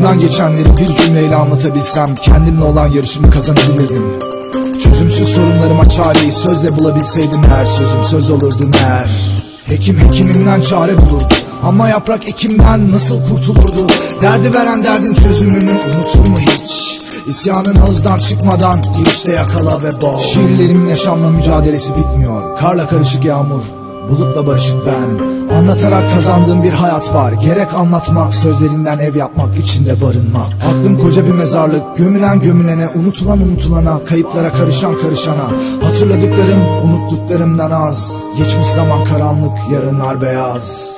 Aklımdan geçenleri bir cümleyle anlatabilsem Kendimle olan yarışımı kazanabilirdim. Çözümsüz sorunlarıma çareyi sözle bulabilseydim Her sözüm söz olurdu meğer. Hekim hekiminden çare bulurdu Ama yaprak ekimden nasıl kurtulurdu? Derdi veren derdin çözümünü unutur mu hiç? İsyanın ağızdan çıkmadan girişte yakala ve boğ. Şiirlerimin yaşamla mücadelesi bitmiyor. Karla karışık yağmur Bulutla barışık ben Anlatarak kazandığım bir hayat var. Gerek anlatmak sözlerinden ev yapmak içinde barınmak. Aklım koca bir mezarlık. Gömülen gömülene unutulan unutulana Kayıplara karışan karışana. Hatırladıklarım unuttuklarımdan az. Geçmiş zaman karanlık yarınlar beyaz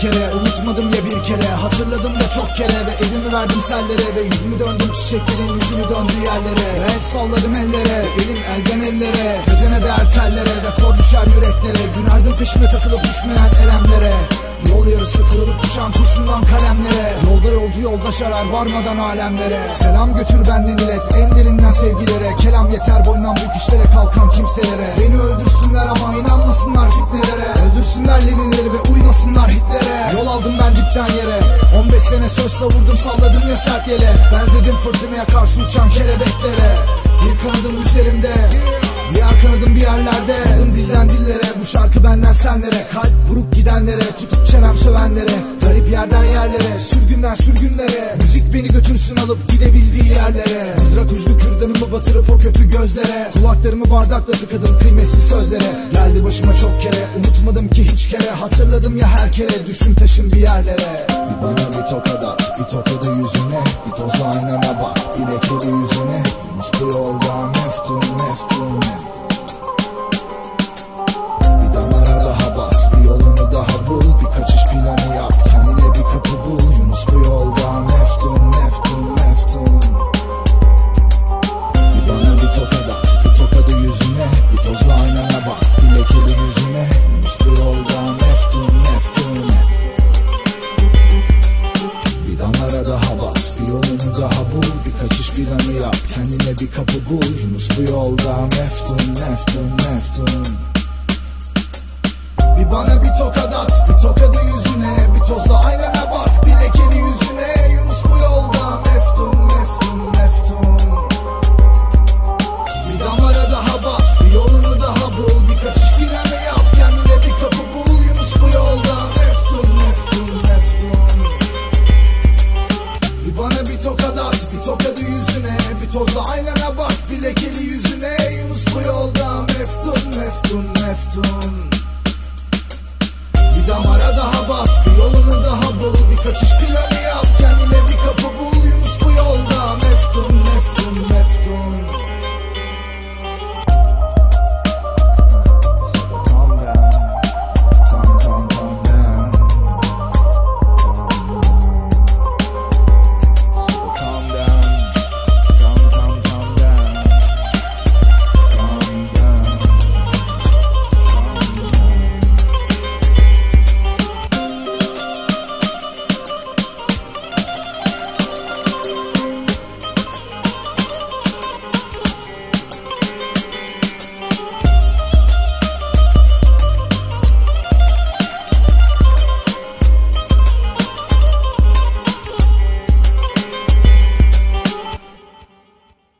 kere. Unutmadım ya bir kere. Hatırladım da çok kere. Ve elimi verdim sellere. Ve yüzümü döndüm çiçeklerin yüzünü döndüğü yerlere. Ve el salladım ellere. Ve elim elden ellere. Tezene değer tellere. Ve kor düşer yüreklere. Günaydın peşime takılıp düşmeyen elemlere. Yol yarısı kırılıp düşen kurşundan kalemlere. Yolda yolcu yoldaş arar varmadan alemlere. Selam götür benden ilet en derinden sevgilere. Kelam yeter boyndan büyük işlere kalkan kimselere. Beni öldürsünler ama inanmasınlar söz savurdum salladım ya sert yele Benzedim fırtınaya karşı uçan kelebeklere. Bir kanadım üzerimde Diğer kanadım bir yerlerde? Adım dilden dillere Bu şarkı benden senlere. Kalp vurup gidenlere Tutup çenem sövenlere. Garip yerden yerlere Sürgünden sürgünlere. Müzik beni götürsün alıp gidebildiği yerlere. Mızrak uçlu kürdanımı batırıp o kötü gözlere. Kulaklarımı bardakla tıkadım kıymetsiz sözlere. Geldi başıma çok kere Unutmadım ki hiç kere. Hatırladım ya her kere Düşün taşın bir yerlere. Bir bana bir tokat at Bir tokadı yüzüne. Bir toz aynana bak Bir lekeli yüzüne. Bu yoldan meftun meftun yolunu daha bul Bir kaçış planı yap. Kendine bir kapı bul Yunus bu yolda. Meftun meftun meftun bir bana bir tokat